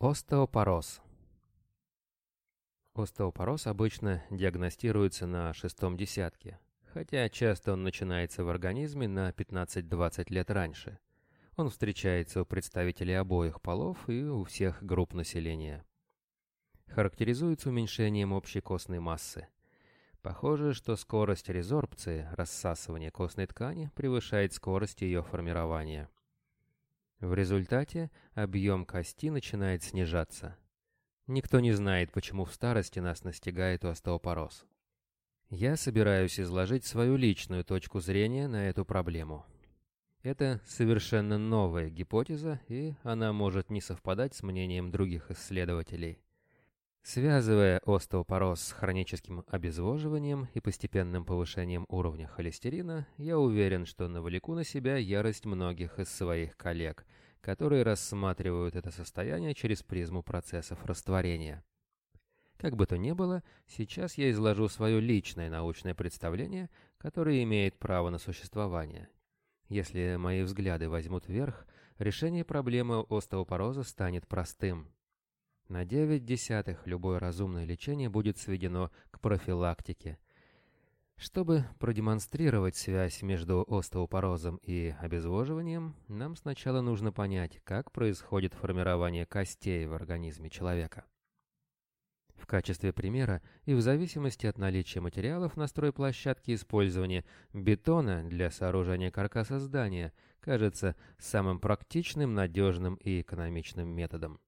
Остеопороз. Остеопороз обычно диагностируется на шестом десятке, хотя часто он начинается в организме на 15-20 лет раньше. Он встречается у представителей обоих полов и у всех групп населения. Характеризуется уменьшением общей костной массы. Похоже, что скорость резорбции, рассасывания костной ткани, превышает скорость ее формирования. В результате объем кости начинает снижаться. Никто не знает, почему в старости нас настигает остеопороз. Я собираюсь изложить свою личную точку зрения на эту проблему. Это совершенно новая гипотеза, и она может не совпадать с мнением других исследователей. Связывая остеопороз с хроническим обезвоживанием и постепенным повышением уровня холестерина, я уверен, что навлеку на себя ярость многих из своих коллег, которые рассматривают это состояние через призму процессов растворения. Как бы то ни было, сейчас я изложу свое личное научное представление, которое имеет право на существование. Если мои взгляды возьмут верх, решение проблемы остеопороза станет простым. На 9 десятых любое разумное лечение будет сведено к профилактике. Чтобы продемонстрировать связь между остеопорозом и обезвоживанием, нам сначала нужно понять, как происходит формирование костей в организме человека. В качестве примера и в зависимости от наличия материалов на стройплощадке использование бетона для сооружения каркаса здания кажется самым практичным, надежным и экономичным методом.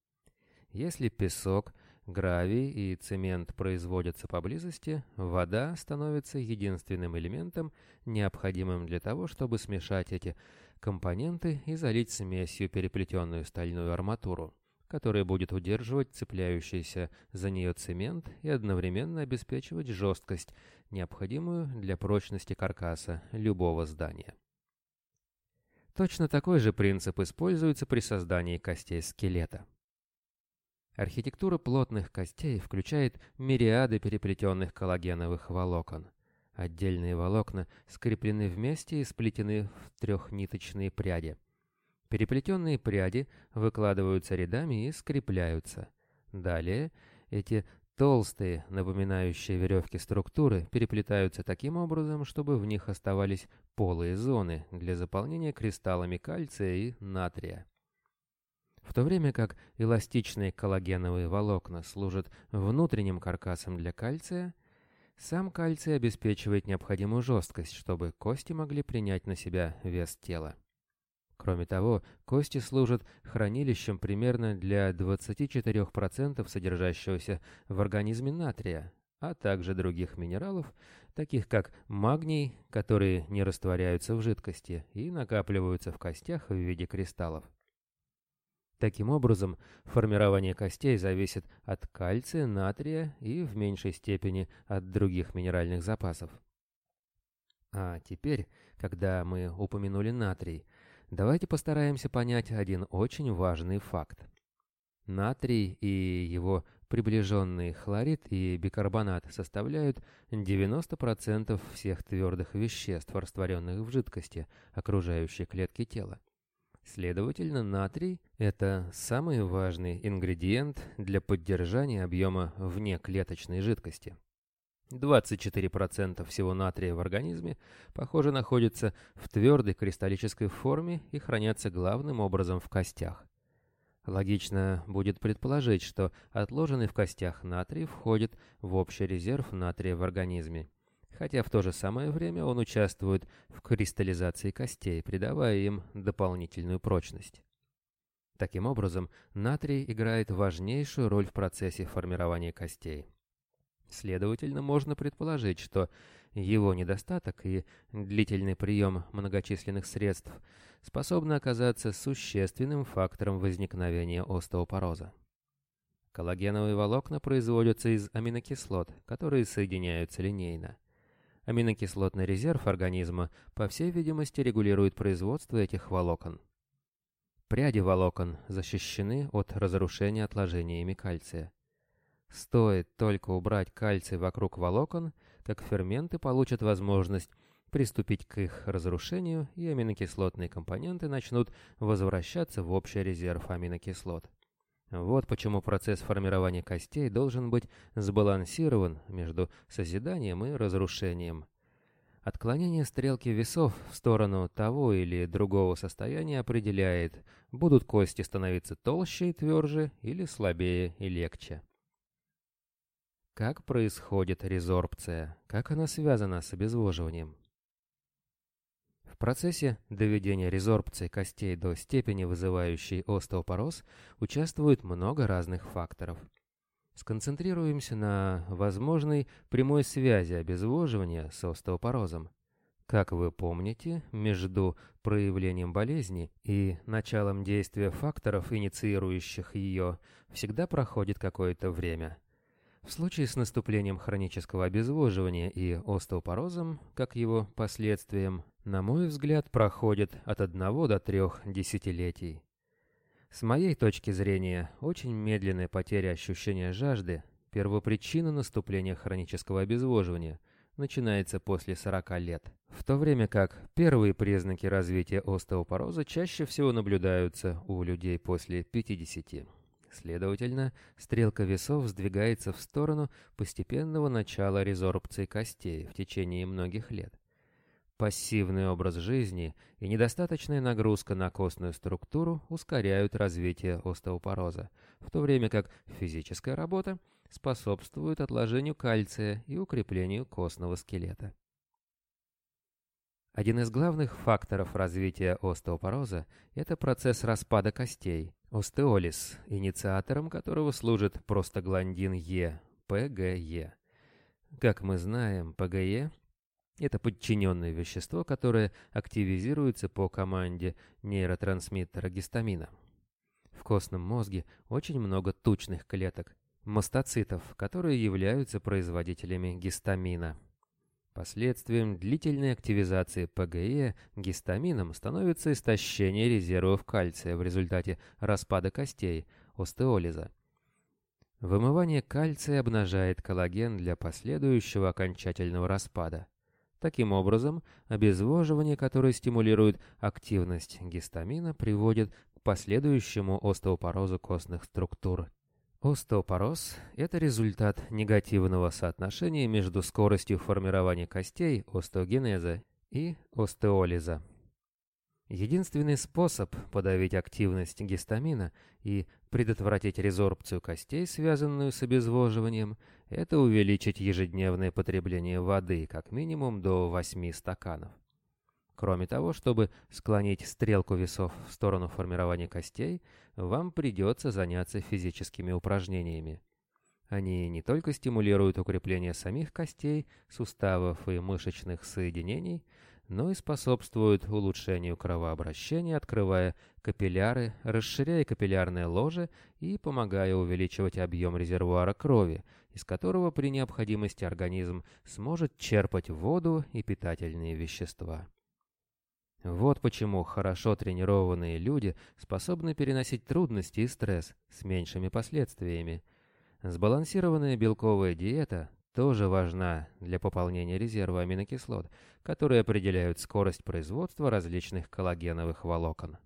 Если песок, гравий и цемент производятся поблизости, вода становится единственным элементом, необходимым для того, чтобы смешать эти компоненты и залить смесью переплетенную стальную арматуру, которая будет удерживать цепляющийся за нее цемент и одновременно обеспечивать жесткость, необходимую для прочности каркаса любого здания. Точно такой же принцип используется при создании костей скелета. Архитектура плотных костей включает мириады переплетенных коллагеновых волокон. Отдельные волокна скреплены вместе и сплетены в трехниточные пряди. Переплетенные пряди выкладываются рядами и скрепляются. Далее эти толстые, напоминающие веревки структуры, переплетаются таким образом, чтобы в них оставались полые зоны для заполнения кристаллами кальция и натрия. В то время как эластичные коллагеновые волокна служат внутренним каркасом для кальция, сам кальций обеспечивает необходимую жесткость, чтобы кости могли принять на себя вес тела. Кроме того, кости служат хранилищем примерно для 24% содержащегося в организме натрия, а также других минералов, таких как магний, которые не растворяются в жидкости и накапливаются в костях в виде кристаллов. Таким образом, формирование костей зависит от кальция, натрия и в меньшей степени от других минеральных запасов. А теперь, когда мы упомянули натрий, давайте постараемся понять один очень важный факт. Натрий и его приближенный хлорид и бикарбонат составляют 90% всех твердых веществ, растворенных в жидкости, окружающей клетки тела. Следовательно, натрий – это самый важный ингредиент для поддержания объема внеклеточной жидкости. 24% всего натрия в организме, похоже, находится в твердой кристаллической форме и хранятся главным образом в костях. Логично будет предположить, что отложенный в костях натрий входит в общий резерв натрия в организме хотя в то же самое время он участвует в кристаллизации костей, придавая им дополнительную прочность. Таким образом, натрий играет важнейшую роль в процессе формирования костей. Следовательно, можно предположить, что его недостаток и длительный прием многочисленных средств способны оказаться существенным фактором возникновения остеопороза. Коллагеновые волокна производятся из аминокислот, которые соединяются линейно. Аминокислотный резерв организма, по всей видимости, регулирует производство этих волокон. Пряди волокон защищены от разрушения отложениями кальция. Стоит только убрать кальций вокруг волокон, как ферменты получат возможность приступить к их разрушению, и аминокислотные компоненты начнут возвращаться в общий резерв аминокислот. Вот почему процесс формирования костей должен быть сбалансирован между созиданием и разрушением. Отклонение стрелки весов в сторону того или другого состояния определяет, будут кости становиться толще и тверже или слабее и легче. Как происходит резорбция? Как она связана с обезвоживанием? В процессе доведения резорбции костей до степени, вызывающей остеопороз, участвует много разных факторов – Сконцентрируемся на возможной прямой связи обезвоживания с остеопорозом. Как вы помните, между проявлением болезни и началом действия факторов, инициирующих ее, всегда проходит какое-то время. В случае с наступлением хронического обезвоживания и остеопорозом, как его последствием, на мой взгляд, проходит от одного до трех десятилетий. С моей точки зрения, очень медленная потеря ощущения жажды – первопричина наступления хронического обезвоживания, начинается после 40 лет, в то время как первые признаки развития остеопороза чаще всего наблюдаются у людей после 50. Следовательно, стрелка весов сдвигается в сторону постепенного начала резорбции костей в течение многих лет. Пассивный образ жизни и недостаточная нагрузка на костную структуру ускоряют развитие остеопороза, в то время как физическая работа способствует отложению кальция и укреплению костного скелета. Один из главных факторов развития остеопороза – это процесс распада костей, остеолиз, инициатором которого служит простагландин Е, ПГЕ. Как мы знаем, ПГЕ это подчиненное вещество, которое активизируется по команде нейротрансмиттера гистамина. В костном мозге очень много тучных клеток, мастоцитов, которые являются производителями гистамина. Последствием длительной активизации ПГЕ гистамином становится истощение резервов кальция в результате распада костей, остеолиза. Вымывание кальция обнажает коллаген для последующего окончательного распада. Таким образом, обезвоживание, которое стимулирует активность гистамина, приводит к последующему остеопорозу костных структур. Остеопороз – это результат негативного соотношения между скоростью формирования костей, остеогенеза, и остеолиза. Единственный способ подавить активность гистамина и предотвратить резорбцию костей, связанную с обезвоживанием, это увеличить ежедневное потребление воды как минимум до 8 стаканов. Кроме того, чтобы склонить стрелку весов в сторону формирования костей, вам придется заняться физическими упражнениями. Они не только стимулируют укрепление самих костей, суставов и мышечных соединений, но и способствуют улучшению кровообращения, открывая капилляры, расширяя капиллярное ложе и помогая увеличивать объем резервуара крови, из которого при необходимости организм сможет черпать воду и питательные вещества. Вот почему хорошо тренированные люди способны переносить трудности и стресс с меньшими последствиями. Сбалансированная белковая диета тоже важна для пополнения резерва аминокислот, которые определяют скорость производства различных коллагеновых волокон.